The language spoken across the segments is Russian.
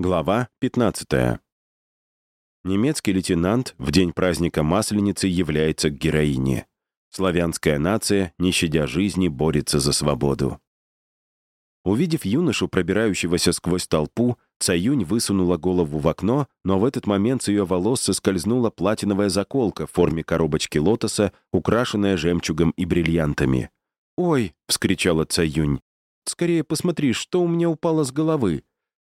Глава 15. Немецкий лейтенант в день праздника Масленицы является к героине. Славянская нация, не щадя жизни, борется за свободу. Увидев юношу, пробирающегося сквозь толпу, Цаюнь высунула голову в окно, но в этот момент с ее волос соскользнула платиновая заколка в форме коробочки лотоса, украшенная жемчугом и бриллиантами. «Ой!» — вскричала Цаюнь. «Скорее посмотри, что у меня упало с головы!»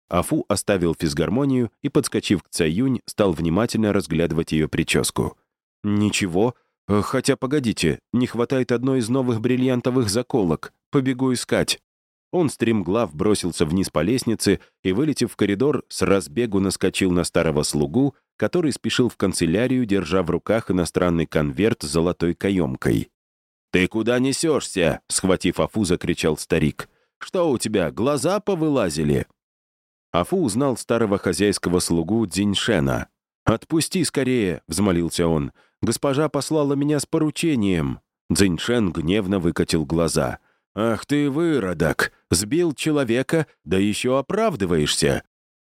Афу оставил физгармонию и, подскочив к Цаюнь, стал внимательно разглядывать ее прическу. «Ничего. Э, хотя, погодите, не хватает одной из новых бриллиантовых заколок. Побегу искать». Он стремглав бросился вниз по лестнице и, вылетев в коридор, с разбегу наскочил на старого слугу, который спешил в канцелярию, держа в руках иностранный конверт с золотой каемкой. «Ты куда несешься?» — схватив Афу, закричал старик. «Что у тебя, глаза повылазили?» Афу узнал старого хозяйского слугу Дзиньшена. «Отпусти скорее!» — взмолился он. «Госпожа послала меня с поручением!» Дзиньшен гневно выкатил глаза. «Ах ты, выродок! Сбил человека, да еще оправдываешься!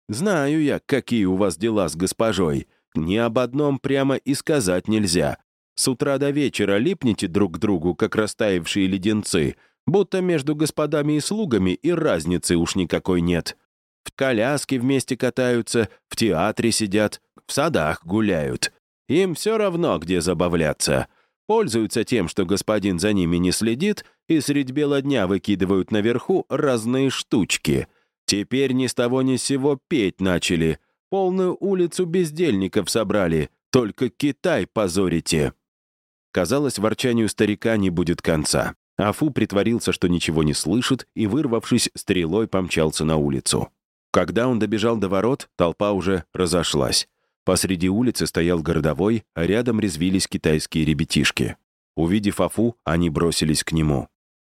Знаю я, какие у вас дела с госпожой. Ни об одном прямо и сказать нельзя. С утра до вечера липнете друг к другу, как растаявшие леденцы, будто между господами и слугами и разницы уж никакой нет в коляске вместе катаются, в театре сидят, в садах гуляют. Им все равно, где забавляться. Пользуются тем, что господин за ними не следит, и средь бела дня выкидывают наверху разные штучки. Теперь ни с того ни с сего петь начали. Полную улицу бездельников собрали. Только Китай позорите. Казалось, ворчанию старика не будет конца. Афу притворился, что ничего не слышит, и, вырвавшись, стрелой помчался на улицу. Когда он добежал до ворот, толпа уже разошлась. Посреди улицы стоял городовой, а рядом резвились китайские ребятишки. Увидев Афу, они бросились к нему.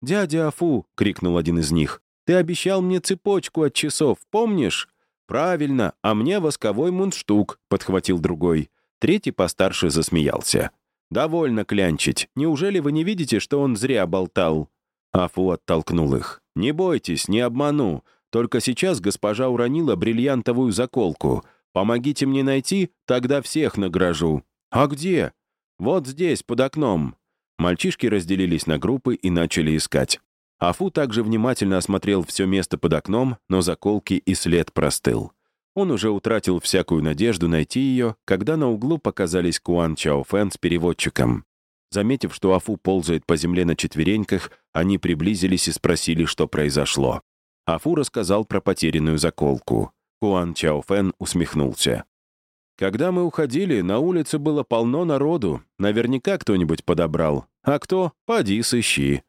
«Дядя Афу!» — крикнул один из них. «Ты обещал мне цепочку от часов, помнишь?» «Правильно, а мне восковой мундштук», — подхватил другой. Третий постарше засмеялся. «Довольно клянчить. Неужели вы не видите, что он зря болтал?» Афу оттолкнул их. «Не бойтесь, не обману. Только сейчас госпожа уронила бриллиантовую заколку. Помогите мне найти, тогда всех награжу. А где? Вот здесь, под окном. Мальчишки разделились на группы и начали искать. Афу также внимательно осмотрел все место под окном, но заколки и след простыл. Он уже утратил всякую надежду найти ее, когда на углу показались Куан Чаофэн с переводчиком. Заметив, что Афу ползает по земле на четвереньках, они приблизились и спросили, что произошло. Афу рассказал про потерянную заколку. Хуан Чаофэн усмехнулся. «Когда мы уходили, на улице было полно народу. Наверняка кто-нибудь подобрал. А кто? Поди сыщи».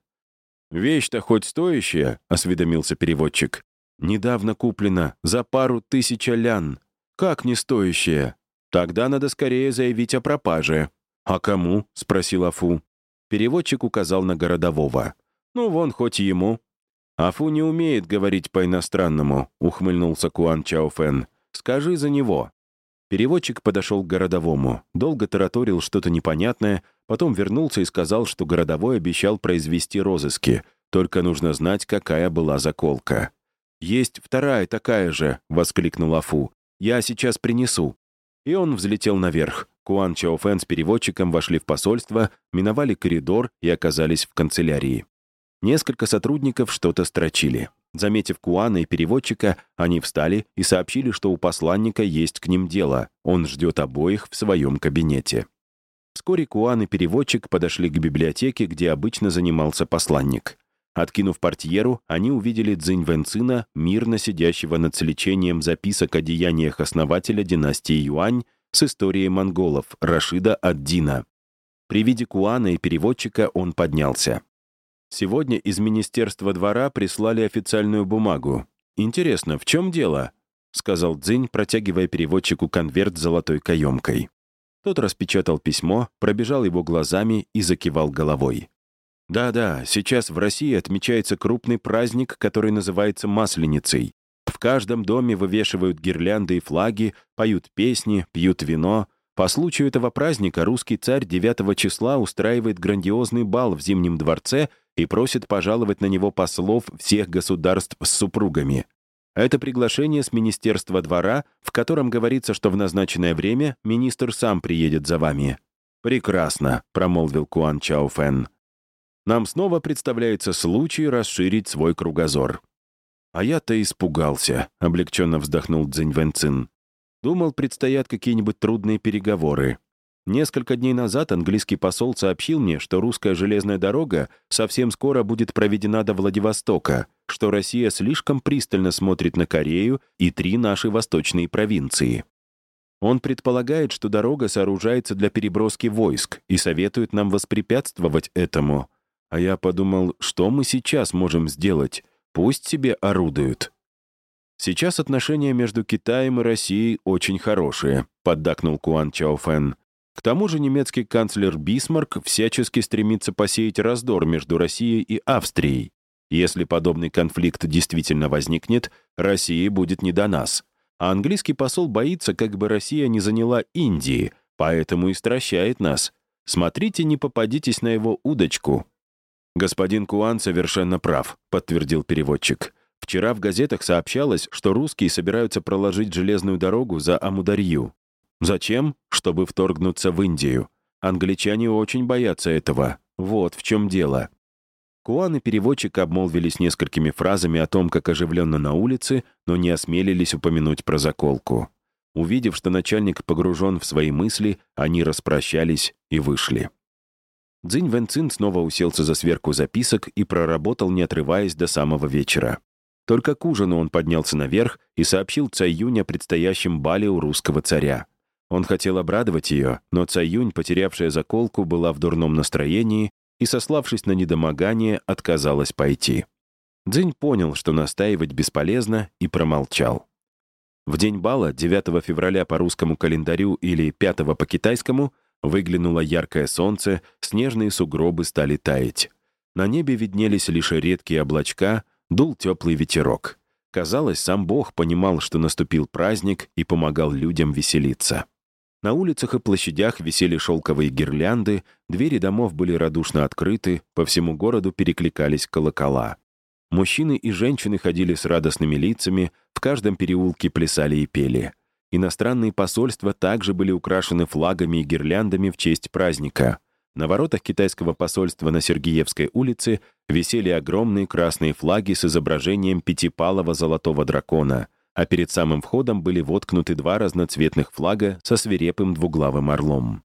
«Вещь-то хоть стоящая?» — осведомился переводчик. «Недавно куплена, за пару тысяч лян. Как не стоящая? Тогда надо скорее заявить о пропаже». «А кому?» — спросил Афу. Переводчик указал на городового. «Ну, вон хоть ему. «Афу не умеет говорить по-иностранному», — ухмыльнулся Куан Чаофэн. «Скажи за него». Переводчик подошел к городовому, долго тараторил что-то непонятное, потом вернулся и сказал, что городовой обещал произвести розыски, только нужно знать, какая была заколка. «Есть вторая такая же», — воскликнул Афу. «Я сейчас принесу». И он взлетел наверх. Куан Чаофэн с переводчиком вошли в посольство, миновали коридор и оказались в канцелярии. Несколько сотрудников что-то строчили. Заметив Куана и переводчика, они встали и сообщили, что у посланника есть к ним дело. Он ждет обоих в своем кабинете. Вскоре Куан и переводчик подошли к библиотеке, где обычно занимался посланник. Откинув портьеру, они увидели Цзинь Вэнцина, мирно сидящего над сличением записок о деяниях основателя династии Юань с историей монголов Рашида ад-Дина. При виде Куана и переводчика он поднялся. Сегодня из Министерства двора прислали официальную бумагу. Интересно, в чем дело?» — сказал Дзинь, протягивая переводчику конверт с золотой каемкой. Тот распечатал письмо, пробежал его глазами и закивал головой. «Да-да, сейчас в России отмечается крупный праздник, который называется Масленицей. В каждом доме вывешивают гирлянды и флаги, поют песни, пьют вино. По случаю этого праздника русский царь 9 числа устраивает грандиозный бал в Зимнем дворце — и просит пожаловать на него послов всех государств с супругами. Это приглашение с Министерства двора, в котором говорится, что в назначенное время министр сам приедет за вами». «Прекрасно», — промолвил Куан Чао Фэн. «Нам снова представляется случай расширить свой кругозор». «А я-то испугался», — облегченно вздохнул Цзинь Вэнцин. «Думал, предстоят какие-нибудь трудные переговоры. Несколько дней назад английский посол сообщил мне, что русская железная дорога совсем скоро будет проведена до Владивостока, что Россия слишком пристально смотрит на Корею и три наши восточные провинции. Он предполагает, что дорога сооружается для переброски войск и советует нам воспрепятствовать этому. А я подумал, что мы сейчас можем сделать? Пусть себе орудуют. Сейчас отношения между Китаем и Россией очень хорошие, поддакнул Куан Чаофэн. К тому же немецкий канцлер Бисмарк всячески стремится посеять раздор между Россией и Австрией. Если подобный конфликт действительно возникнет, России будет не до нас. А английский посол боится, как бы Россия не заняла Индии, поэтому и стращает нас. Смотрите, не попадитесь на его удочку. «Господин Куан совершенно прав», — подтвердил переводчик. «Вчера в газетах сообщалось, что русские собираются проложить железную дорогу за Амударью. Зачем? Чтобы вторгнуться в Индию. Англичане очень боятся этого. Вот в чем дело. Куан и переводчик обмолвились несколькими фразами о том, как оживленно на улице, но не осмелились упомянуть про заколку. Увидев, что начальник погружен в свои мысли, они распрощались и вышли. Цзинь Вэнцин снова уселся за сверку записок и проработал, не отрываясь до самого вечера. Только к ужину он поднялся наверх и сообщил Цай Юнь о предстоящем бале у русского царя. Он хотел обрадовать ее, но Цаюнь, потерявшая заколку, была в дурном настроении и, сославшись на недомогание, отказалась пойти. Дзинь понял, что настаивать бесполезно, и промолчал. В день бала, 9 февраля по русскому календарю или 5 по китайскому, выглянуло яркое солнце, снежные сугробы стали таять. На небе виднелись лишь редкие облачка, дул теплый ветерок. Казалось, сам Бог понимал, что наступил праздник и помогал людям веселиться. На улицах и площадях висели шелковые гирлянды, двери домов были радушно открыты, по всему городу перекликались колокола. Мужчины и женщины ходили с радостными лицами, в каждом переулке плясали и пели. Иностранные посольства также были украшены флагами и гирляндами в честь праздника. На воротах китайского посольства на Сергиевской улице висели огромные красные флаги с изображением пятипалого золотого дракона — а перед самым входом были воткнуты два разноцветных флага со свирепым двуглавым орлом.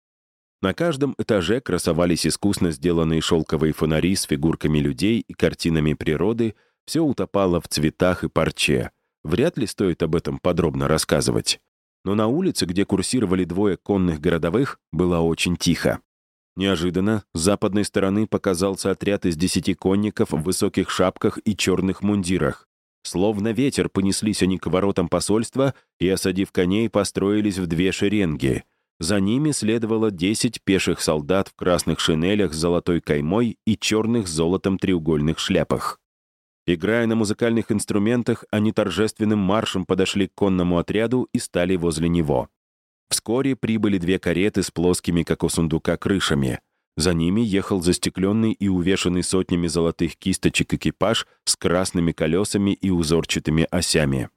На каждом этаже красовались искусно сделанные шелковые фонари с фигурками людей и картинами природы, все утопало в цветах и парче. Вряд ли стоит об этом подробно рассказывать. Но на улице, где курсировали двое конных городовых, было очень тихо. Неожиданно с западной стороны показался отряд из десяти конников в высоких шапках и черных мундирах. Словно ветер понеслись они к воротам посольства и, осадив коней, построились в две шеренги. За ними следовало десять пеших солдат в красных шинелях с золотой каймой и черных с золотом треугольных шляпах. Играя на музыкальных инструментах, они торжественным маршем подошли к конному отряду и стали возле него. Вскоре прибыли две кареты с плоскими, как у сундука, крышами. За ними ехал застекленный и увешанный сотнями золотых кисточек экипаж с красными колесами и узорчатыми осями.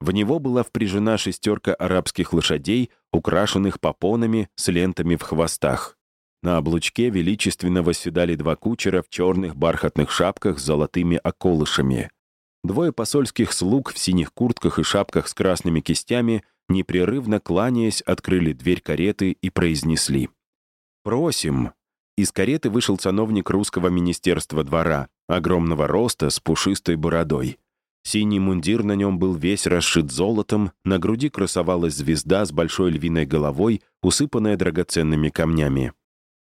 В него была впряжена шестерка арабских лошадей, украшенных попонами с лентами в хвостах. На облучке величественно восседали два кучера в черных бархатных шапках с золотыми околышами. Двое посольских слуг в синих куртках и шапках с красными кистями, непрерывно кланяясь, открыли дверь кареты и произнесли «Просим, из кареты вышел сановник русского министерства двора, огромного роста, с пушистой бородой. Синий мундир на нем был весь расшит золотом, на груди красовалась звезда с большой львиной головой, усыпанная драгоценными камнями.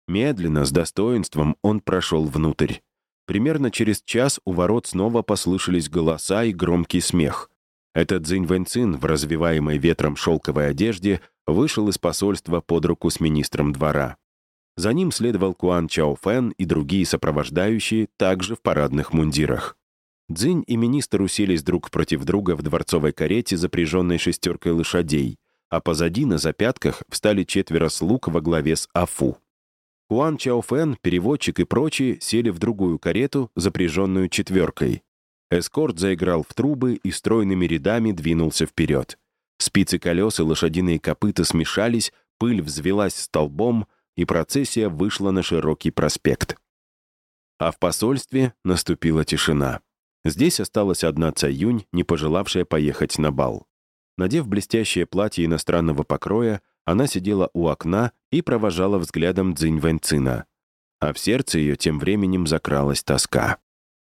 Медленно, с достоинством, он прошел внутрь. Примерно через час у ворот снова послышались голоса и громкий смех. Этот Цзинь Вэньцин в развиваемой ветром шелковой одежде вышел из посольства под руку с министром двора. За ним следовал Куан Чао Фэн и другие сопровождающие, также в парадных мундирах. Цзинь и министр уселись друг против друга в дворцовой карете, запряженной шестеркой лошадей, а позади на запятках встали четверо слуг во главе с Афу. Куан Чао Фэн, переводчик и прочие сели в другую карету, запряженную четверкой. Эскорт заиграл в трубы и стройными рядами двинулся вперед. Спицы колес и лошадиные копыта смешались, пыль взвелась столбом, и процессия вышла на широкий проспект. А в посольстве наступила тишина. Здесь осталась одна Цаюнь, не пожелавшая поехать на бал. Надев блестящее платье иностранного покроя, она сидела у окна и провожала взглядом Цзинь Вэньцина. А в сердце ее тем временем закралась тоска.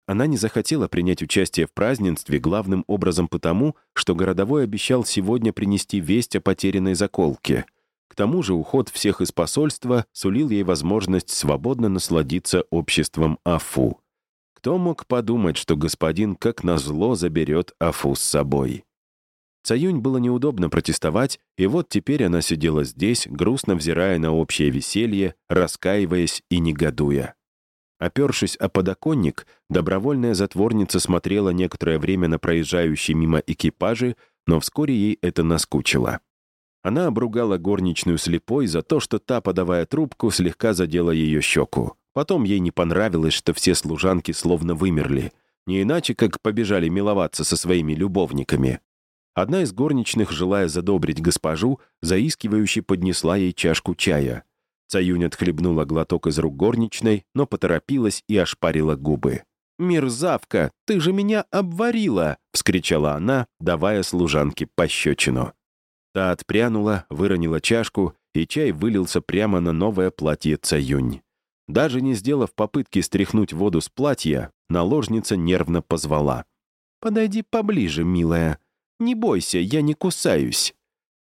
Она не захотела принять участие в празднестве главным образом потому, что городовой обещал сегодня принести весть о потерянной заколке. К тому же уход всех из посольства сулил ей возможность свободно насладиться обществом Афу. Кто мог подумать, что господин как назло заберет Афу с собой? Цаюнь было неудобно протестовать, и вот теперь она сидела здесь, грустно взирая на общее веселье, раскаиваясь и негодуя. Опершись о подоконник, добровольная затворница смотрела некоторое время на проезжающие мимо экипажи, но вскоре ей это наскучило. Она обругала горничную слепой за то, что та, подавая трубку, слегка задела ее щеку. Потом ей не понравилось, что все служанки словно вымерли. Не иначе, как побежали миловаться со своими любовниками. Одна из горничных, желая задобрить госпожу, заискивающе поднесла ей чашку чая. Цаюнь отхлебнула глоток из рук горничной, но поторопилась и ошпарила губы. «Мерзавка, ты же меня обварила!» — вскричала она, давая служанке пощечину. Та отпрянула, выронила чашку, и чай вылился прямо на новое платье Цаюнь. Даже не сделав попытки стряхнуть воду с платья, наложница нервно позвала. «Подойди поближе, милая. Не бойся, я не кусаюсь».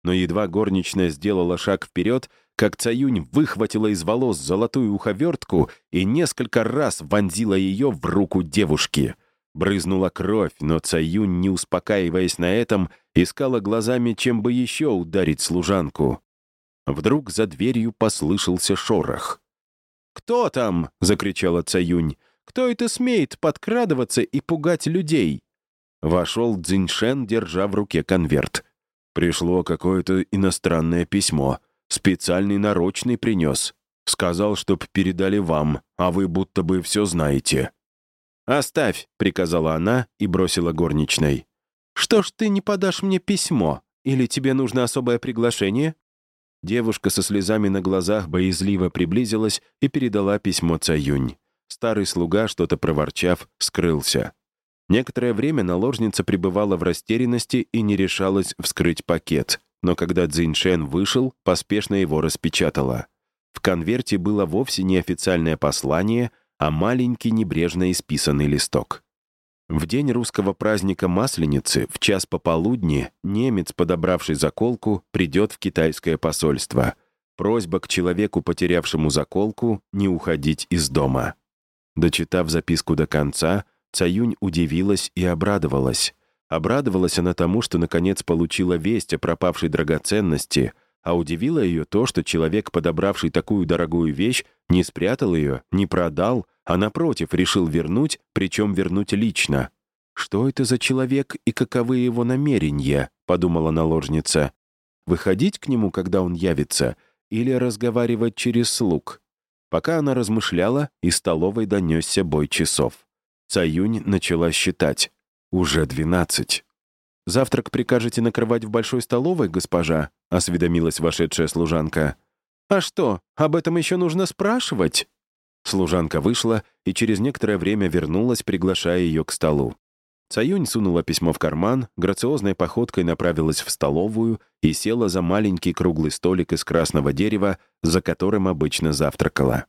Но едва горничная сделала шаг вперед, как Цаюнь выхватила из волос золотую уховертку и несколько раз вонзила ее в руку девушки. Брызнула кровь, но Цаюнь, не успокаиваясь на этом, искала глазами, чем бы еще ударить служанку. Вдруг за дверью послышался шорох. «Кто там?» — закричала Цаюнь. «Кто это смеет подкрадываться и пугать людей?» Вошел Цзиньшен, держа в руке конверт. Пришло какое-то иностранное письмо. Специальный нарочный принес. Сказал, чтоб передали вам, а вы будто бы все знаете». «Оставь», — приказала она и бросила горничной. «Что ж ты не подашь мне письмо? Или тебе нужно особое приглашение?» Девушка со слезами на глазах боязливо приблизилась и передала письмо Цаюнь. Старый слуга, что-то проворчав, скрылся. Некоторое время наложница пребывала в растерянности и не решалась вскрыть пакет но когда Цзиньшен вышел, поспешно его распечатала. В конверте было вовсе не официальное послание, а маленький небрежно исписанный листок. В день русского праздника Масленицы, в час пополудни, немец, подобравший заколку, придет в китайское посольство. Просьба к человеку, потерявшему заколку, не уходить из дома. Дочитав записку до конца, Цаюнь удивилась и обрадовалась. Обрадовалась она тому, что наконец получила весть о пропавшей драгоценности, а удивило ее то, что человек, подобравший такую дорогую вещь, не спрятал ее, не продал, а, напротив, решил вернуть, причем вернуть лично. «Что это за человек и каковы его намерения?» — подумала наложница. «Выходить к нему, когда он явится, или разговаривать через слуг?» Пока она размышляла, из столовой донесся бой часов. Цаюнь начала считать. «Уже двенадцать». «Завтрак прикажете накрывать в большой столовой, госпожа?» — осведомилась вошедшая служанка. «А что, об этом еще нужно спрашивать?» Служанка вышла и через некоторое время вернулась, приглашая ее к столу. Цаюнь сунула письмо в карман, грациозной походкой направилась в столовую и села за маленький круглый столик из красного дерева, за которым обычно завтракала.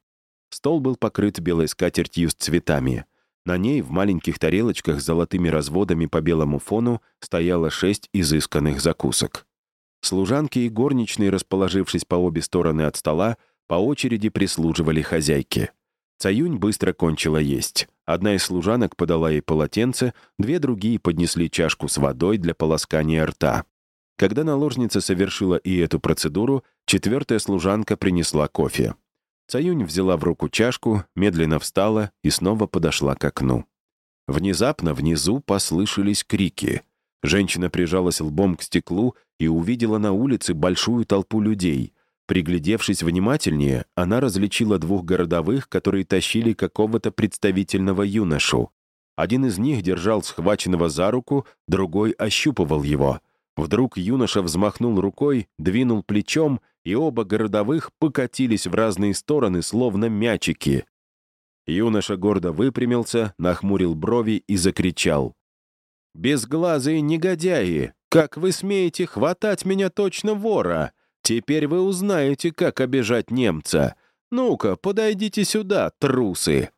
Стол был покрыт белой скатертью с цветами. На ней в маленьких тарелочках с золотыми разводами по белому фону стояло шесть изысканных закусок. Служанки и горничные, расположившись по обе стороны от стола, по очереди прислуживали хозяйке. Цаюнь быстро кончила есть. Одна из служанок подала ей полотенце, две другие поднесли чашку с водой для полоскания рта. Когда наложница совершила и эту процедуру, четвертая служанка принесла кофе. Цаюнь взяла в руку чашку, медленно встала и снова подошла к окну. Внезапно внизу послышались крики. Женщина прижалась лбом к стеклу и увидела на улице большую толпу людей. Приглядевшись внимательнее, она различила двух городовых, которые тащили какого-то представительного юношу. Один из них держал схваченного за руку, другой ощупывал его. Вдруг юноша взмахнул рукой, двинул плечом, и оба городовых покатились в разные стороны, словно мячики. Юноша гордо выпрямился, нахмурил брови и закричал. «Безглазые негодяи! Как вы смеете хватать меня точно вора? Теперь вы узнаете, как обижать немца. Ну-ка, подойдите сюда, трусы!»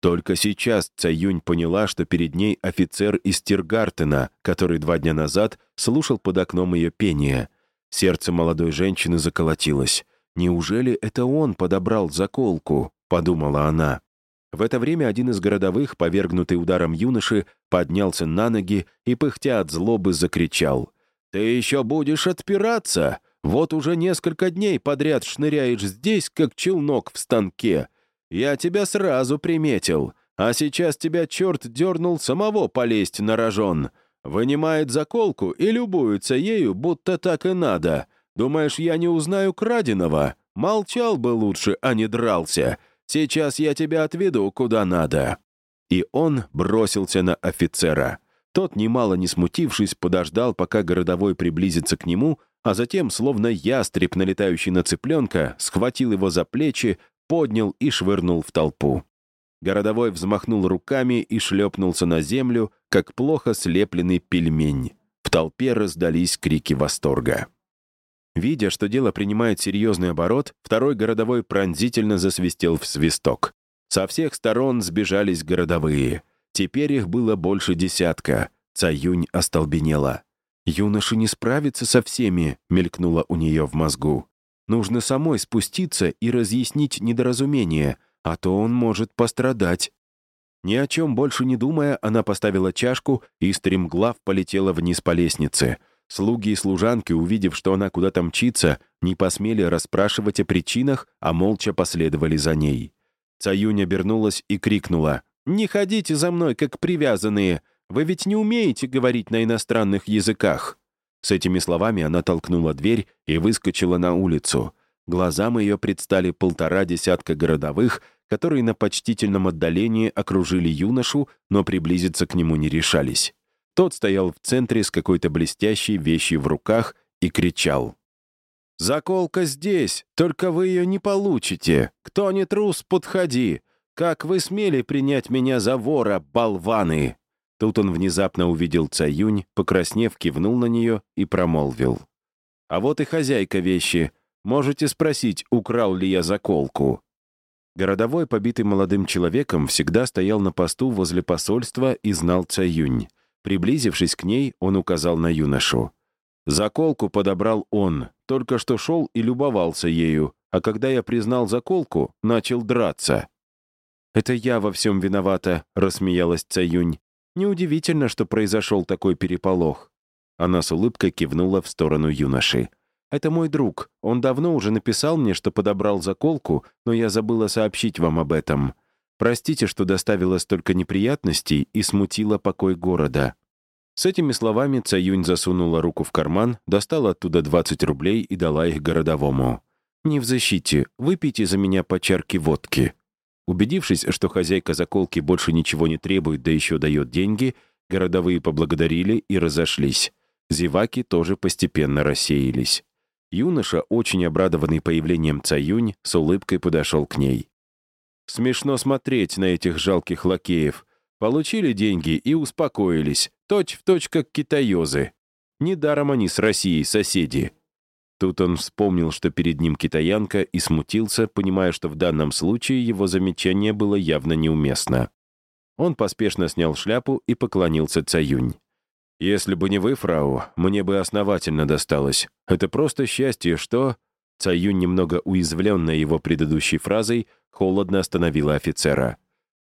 Только сейчас Цаюнь поняла, что перед ней офицер из Тиргартена, который два дня назад слушал под окном ее пение. Сердце молодой женщины заколотилось. «Неужели это он подобрал заколку?» — подумала она. В это время один из городовых, повергнутый ударом юноши, поднялся на ноги и, пыхтя от злобы, закричал. «Ты еще будешь отпираться? Вот уже несколько дней подряд шныряешь здесь, как челнок в станке. Я тебя сразу приметил, а сейчас тебя черт дернул самого полезть на рожон. Вынимает заколку и любуется ею, будто так и надо. Думаешь, я не узнаю краденого? Молчал бы лучше, а не дрался. Сейчас я тебя отведу куда надо». И он бросился на офицера. Тот, немало не смутившись, подождал, пока городовой приблизится к нему, а затем, словно ястреб, налетающий на цыпленка, схватил его за плечи, поднял и швырнул в толпу. Городовой взмахнул руками и шлепнулся на землю, как плохо слепленный пельмень. В толпе раздались крики восторга. Видя, что дело принимает серьезный оборот, второй городовой пронзительно засвистел в свисток. Со всех сторон сбежались городовые. Теперь их было больше десятка. Цаюнь остолбенела. «Юноша не справится со всеми», — мелькнуло у нее в мозгу. «Нужно самой спуститься и разъяснить недоразумение, а то он может пострадать». Ни о чем больше не думая, она поставила чашку и, стремглав, полетела вниз по лестнице — Слуги и служанки, увидев, что она куда-то мчится, не посмели расспрашивать о причинах, а молча последовали за ней. Цаюнь обернулась и крикнула. «Не ходите за мной, как привязанные! Вы ведь не умеете говорить на иностранных языках!» С этими словами она толкнула дверь и выскочила на улицу. Глазам ее предстали полтора десятка городовых, которые на почтительном отдалении окружили юношу, но приблизиться к нему не решались. Тот стоял в центре с какой-то блестящей вещью в руках и кричал. «Заколка здесь, только вы ее не получите. Кто не трус, подходи. Как вы смели принять меня за вора, болваны?» Тут он внезапно увидел Цаюнь, покраснев, кивнул на нее и промолвил. «А вот и хозяйка вещи. Можете спросить, украл ли я заколку?» Городовой, побитый молодым человеком, всегда стоял на посту возле посольства и знал Цаюнь. Приблизившись к ней, он указал на юношу. Заколку подобрал он, только что шел и любовался ею, а когда я признал заколку, начал драться. «Это я во всем виновата», — рассмеялась Цаюнь. «Неудивительно, что произошел такой переполох». Она с улыбкой кивнула в сторону юноши. «Это мой друг. Он давно уже написал мне, что подобрал заколку, но я забыла сообщить вам об этом. Простите, что доставила столько неприятностей и смутила покой города». С этими словами Цаюнь засунула руку в карман, достала оттуда 20 рублей и дала их городовому. «Не в защите, выпейте за меня по чарке водки». Убедившись, что хозяйка заколки больше ничего не требует, да еще дает деньги, городовые поблагодарили и разошлись. Зеваки тоже постепенно рассеялись. Юноша, очень обрадованный появлением Цаюнь, с улыбкой подошел к ней. Смешно смотреть на этих жалких лакеев. Получили деньги и успокоились, точь в точь как китаёзы. Недаром они с Россией соседи. Тут он вспомнил, что перед ним китаянка, и смутился, понимая, что в данном случае его замечание было явно неуместно. Он поспешно снял шляпу и поклонился Цаюнь. «Если бы не вы, фрау, мне бы основательно досталось. Это просто счастье, что...» Цаюнь, немного уязвленная его предыдущей фразой, холодно остановила офицера.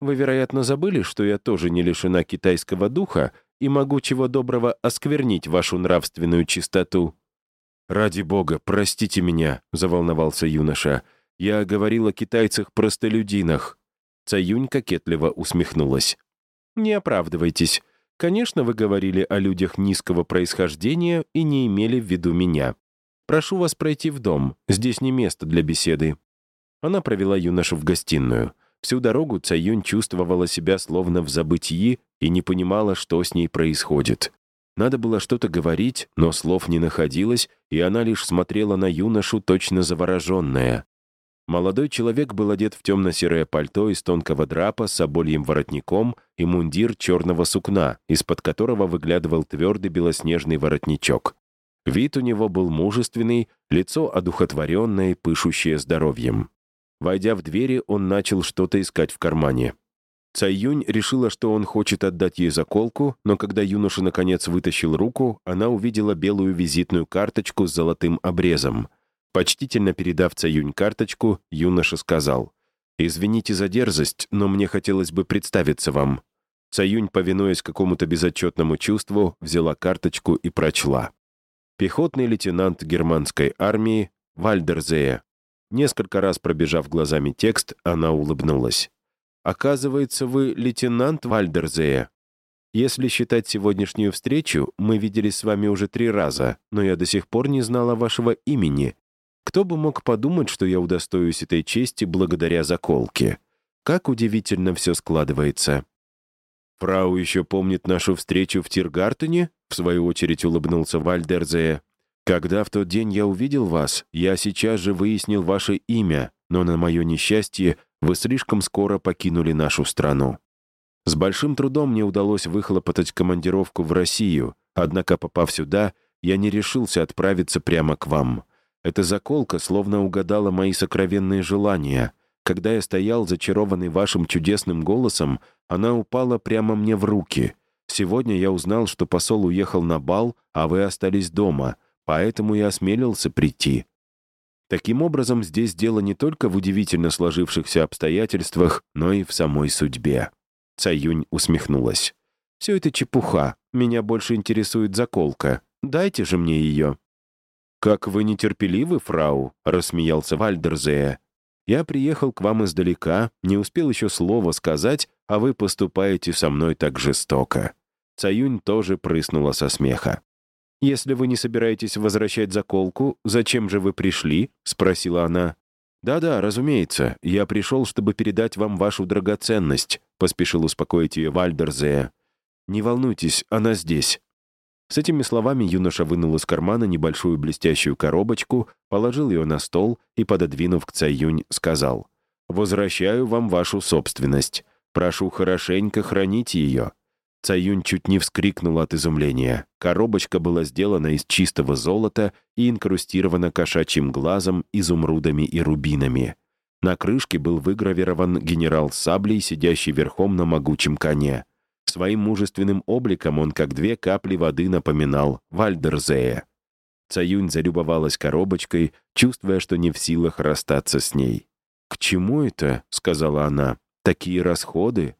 «Вы, вероятно, забыли, что я тоже не лишена китайского духа и могу чего доброго осквернить вашу нравственную чистоту». «Ради бога, простите меня», — заволновался юноша. «Я говорил о китайцах-простолюдинах». Цаюнь кокетливо усмехнулась. «Не оправдывайтесь. Конечно, вы говорили о людях низкого происхождения и не имели в виду меня. Прошу вас пройти в дом, здесь не место для беседы». Она провела юношу в гостиную. Всю дорогу Цаюнь чувствовала себя словно в забытии и не понимала, что с ней происходит. Надо было что-то говорить, но слов не находилось, и она лишь смотрела на юношу, точно завороженная. Молодой человек был одет в темно-серое пальто из тонкого драпа с обольем воротником и мундир черного сукна, из-под которого выглядывал твердый белоснежный воротничок. Вид у него был мужественный, лицо одухотворенное, пышущее здоровьем. Войдя в двери, он начал что-то искать в кармане. Цайюнь решила, что он хочет отдать ей заколку, но когда юноша наконец вытащил руку, она увидела белую визитную карточку с золотым обрезом. Почтительно передав Цаюнь карточку, юноша сказал, «Извините за дерзость, но мне хотелось бы представиться вам». Цаюнь, повинуясь какому-то безотчетному чувству, взяла карточку и прочла. Пехотный лейтенант германской армии Вальдерзея. Несколько раз пробежав глазами текст, она улыбнулась. Оказывается, вы лейтенант Вальдерзея. Если считать сегодняшнюю встречу, мы виделись с вами уже три раза, но я до сих пор не знала вашего имени. Кто бы мог подумать, что я удостоюсь этой чести благодаря заколке? Как удивительно все складывается. Фрау еще помнит нашу встречу в Тиргартене? В свою очередь улыбнулся Вальдерзея. Когда в тот день я увидел вас, я сейчас же выяснил ваше имя, но на мое несчастье вы слишком скоро покинули нашу страну. С большим трудом мне удалось выхлопотать командировку в Россию, однако, попав сюда, я не решился отправиться прямо к вам. Эта заколка словно угадала мои сокровенные желания. Когда я стоял, зачарованный вашим чудесным голосом, она упала прямо мне в руки. Сегодня я узнал, что посол уехал на бал, а вы остались дома, поэтому я осмелился прийти. Таким образом, здесь дело не только в удивительно сложившихся обстоятельствах, но и в самой судьбе. Цаюнь усмехнулась. «Все это чепуха. Меня больше интересует заколка. Дайте же мне ее». «Как вы нетерпеливы, фрау», — рассмеялся Вальдерзея. «Я приехал к вам издалека, не успел еще слова сказать, а вы поступаете со мной так жестоко». Цаюнь тоже прыснула со смеха. «Если вы не собираетесь возвращать заколку, зачем же вы пришли?» — спросила она. «Да-да, разумеется. Я пришел, чтобы передать вам вашу драгоценность», — поспешил успокоить ее Вальдерзея. «Не волнуйтесь, она здесь». С этими словами юноша вынул из кармана небольшую блестящую коробочку, положил ее на стол и, пододвинув к Цаюнь, сказал, «Возвращаю вам вашу собственность. Прошу хорошенько хранить ее. Цаюнь чуть не вскрикнула от изумления. Коробочка была сделана из чистого золота и инкрустирована кошачьим глазом, изумрудами и рубинами. На крышке был выгравирован генерал саблей, сидящий верхом на могучем коне. Своим мужественным обликом он, как две капли воды, напоминал Вальдерзея. Цаюнь залюбовалась коробочкой, чувствуя, что не в силах расстаться с ней. «К чему это?» — сказала она. «Такие расходы?»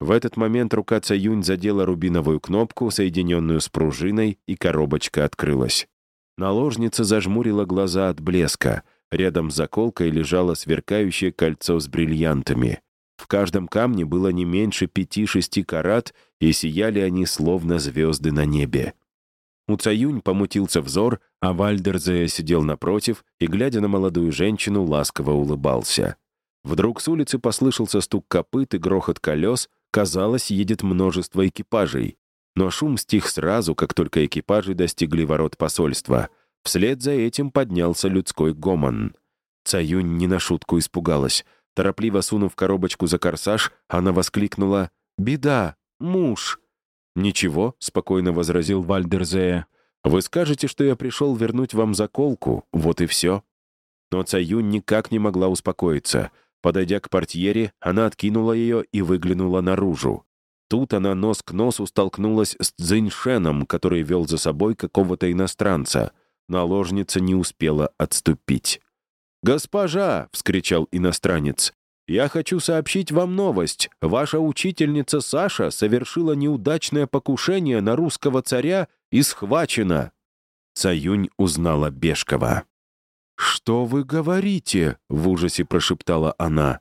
В этот момент рука Цаюнь задела рубиновую кнопку, соединенную с пружиной, и коробочка открылась. Наложница зажмурила глаза от блеска. Рядом с заколкой лежало сверкающее кольцо с бриллиантами. В каждом камне было не меньше пяти-шести карат, и сияли они словно звезды на небе. У Цаюнь помутился взор, а Вальдерзе сидел напротив и, глядя на молодую женщину, ласково улыбался. Вдруг с улицы послышался стук копыт и грохот колес, Казалось, едет множество экипажей. Но шум стих сразу, как только экипажи достигли ворот посольства. Вслед за этим поднялся людской гомон. Цаюнь не на шутку испугалась. Торопливо сунув коробочку за корсаж, она воскликнула «Беда! Муж!» «Ничего», — спокойно возразил Вальдерзея. «Вы скажете, что я пришел вернуть вам заколку, вот и все». Но Цаюнь никак не могла успокоиться — Подойдя к портьере, она откинула ее и выглянула наружу. Тут она нос к носу столкнулась с Цзиньшеном, который вел за собой какого-то иностранца. Наложница не успела отступить. «Госпожа!» — вскричал иностранец. «Я хочу сообщить вам новость. Ваша учительница Саша совершила неудачное покушение на русского царя и схвачена». Цаюнь узнала Бешкова. «Что вы говорите?» — в ужасе прошептала она.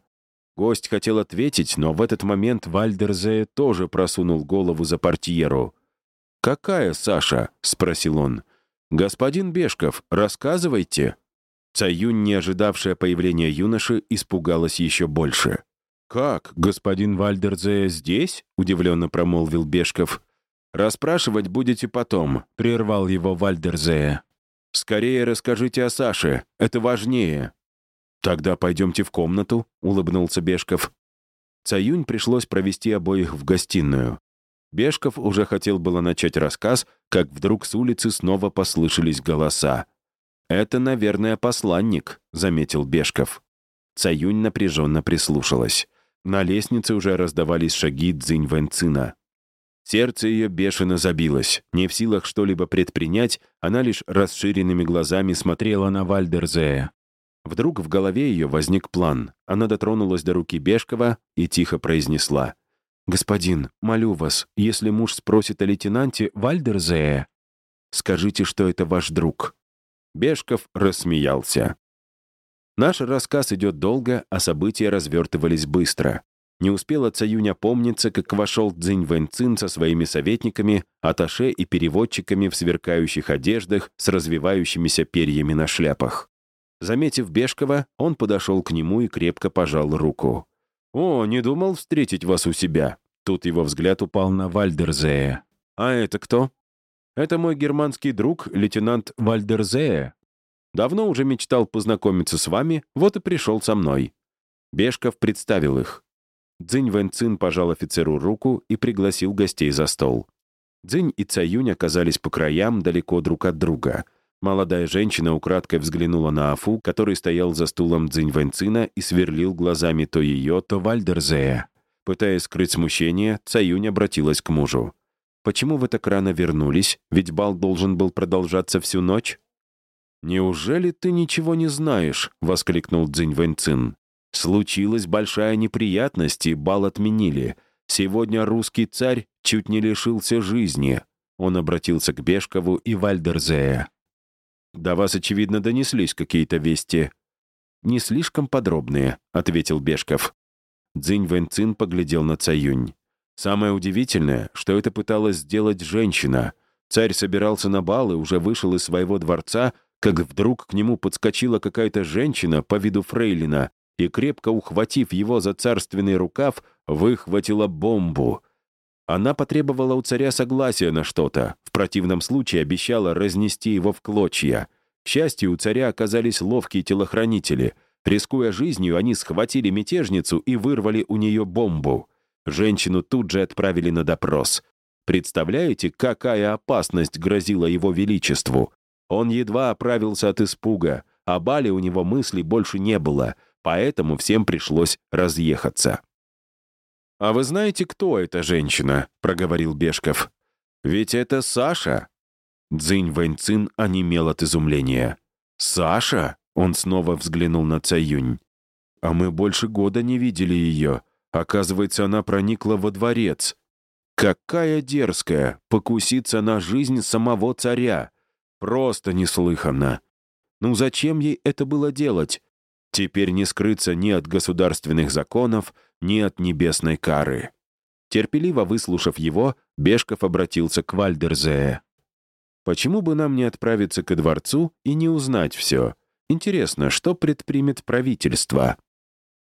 Гость хотел ответить, но в этот момент Вальдерзе тоже просунул голову за портьеру. «Какая Саша?» — спросил он. «Господин Бешков, рассказывайте». Цаюнь, не ожидавшая появления юноши, испугалась еще больше. «Как, господин Вальдерзе здесь?» — удивленно промолвил Бешков. «Расспрашивать будете потом», — прервал его Вальдерзе. «Скорее расскажите о Саше, это важнее». «Тогда пойдемте в комнату», — улыбнулся Бешков. Цаюнь пришлось провести обоих в гостиную. Бешков уже хотел было начать рассказ, как вдруг с улицы снова послышались голоса. «Это, наверное, посланник», — заметил Бешков. Цаюнь напряженно прислушалась. На лестнице уже раздавались шаги Цзинь Вэнцина. Сердце ее бешено забилось. Не в силах что-либо предпринять, она лишь расширенными глазами смотрела на Вальдерзея. Вдруг в голове ее возник план. Она дотронулась до руки Бешкова и тихо произнесла. «Господин, молю вас, если муж спросит о лейтенанте Вальдерзее, скажите, что это ваш друг». Бешков рассмеялся. Наш рассказ идет долго, а события развертывались быстро. Не успела Цаюнь опомниться, как вошел Цзинь Вэньцин со своими советниками, аташе и переводчиками в сверкающих одеждах с развивающимися перьями на шляпах. Заметив Бешкова, он подошел к нему и крепко пожал руку. «О, не думал встретить вас у себя». Тут его взгляд упал на Вальдерзея. «А это кто?» «Это мой германский друг, лейтенант Вальдерзея. Давно уже мечтал познакомиться с вами, вот и пришел со мной». Бешков представил их. Цзинь Вэньцин пожал офицеру руку и пригласил гостей за стол. Цзинь и Цаюнь оказались по краям, далеко друг от друга — Молодая женщина украдкой взглянула на Афу, который стоял за стулом Цзинь Вэньцина и сверлил глазами то ее, то Вальдерзея. Пытаясь скрыть смущение, Цаюнь обратилась к мужу. «Почему вы так рано вернулись? Ведь бал должен был продолжаться всю ночь?» «Неужели ты ничего не знаешь?» — воскликнул Цзинь Вэньцин. «Случилась большая неприятность, и бал отменили. Сегодня русский царь чуть не лишился жизни». Он обратился к Бешкову и Вальдерзея. До вас, очевидно, донеслись какие-то вести». «Не слишком подробные», — ответил Бешков. Цзинь Вэньцин поглядел на Цаюнь. «Самое удивительное, что это пыталась сделать женщина. Царь собирался на бал и уже вышел из своего дворца, как вдруг к нему подскочила какая-то женщина по виду фрейлина и, крепко ухватив его за царственный рукав, выхватила бомбу. Она потребовала у царя согласия на что-то, в противном случае обещала разнести его в клочья. К счастью, у царя оказались ловкие телохранители. Рискуя жизнью, они схватили мятежницу и вырвали у нее бомбу. Женщину тут же отправили на допрос. Представляете, какая опасность грозила его величеству? Он едва оправился от испуга, а Бали у него мыслей больше не было, поэтому всем пришлось разъехаться. «А вы знаете, кто эта женщина?» — проговорил Бешков. «Ведь это Саша!» Цзинь Вэньцин онемел от изумления. «Саша?» — он снова взглянул на Цаюнь. «А мы больше года не видели ее. Оказывается, она проникла во дворец. Какая дерзкая! Покуситься на жизнь самого царя! Просто неслыханно! Ну зачем ей это было делать? Теперь не скрыться ни от государственных законов, ни от небесной кары. Терпеливо выслушав его, Бешков обратился к Вальдерзее. «Почему бы нам не отправиться ко дворцу и не узнать все? Интересно, что предпримет правительство?»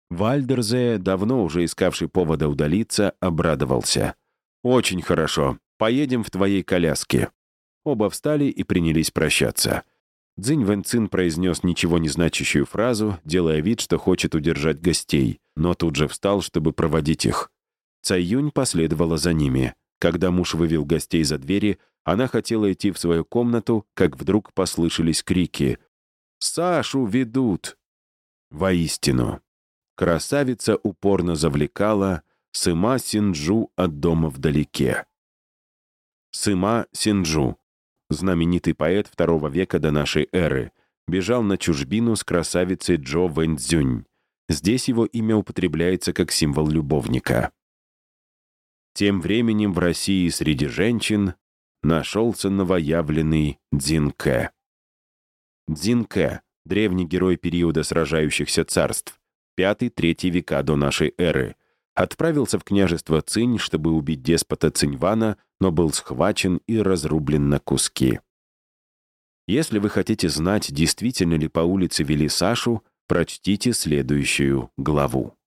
Вальдерзее, давно уже искавший повода удалиться, обрадовался. «Очень хорошо. Поедем в твоей коляске». Оба встали и принялись прощаться. Цзинь Вэньцин произнес ничего не значащую фразу, делая вид, что хочет удержать гостей, но тут же встал, чтобы проводить их. Цай Юнь последовала за ними. Когда муж вывел гостей за двери, она хотела идти в свою комнату, как вдруг послышались крики. «Сашу ведут!» Воистину. Красавица упорно завлекала Сыма Синджу от дома вдалеке. Сыма Синджу знаменитый поэт второго века до нашей эры, бежал на чужбину с красавицей Джо Вэньцзюнь. Здесь его имя употребляется как символ любовника. Тем временем в России среди женщин нашелся новоявленный Дзинке. Дзинке — древний герой периода сражающихся царств, 5-3 века до нашей эры — Отправился в княжество Цинь, чтобы убить деспота Циньвана, но был схвачен и разрублен на куски. Если вы хотите знать, действительно ли по улице вели Сашу, прочтите следующую главу.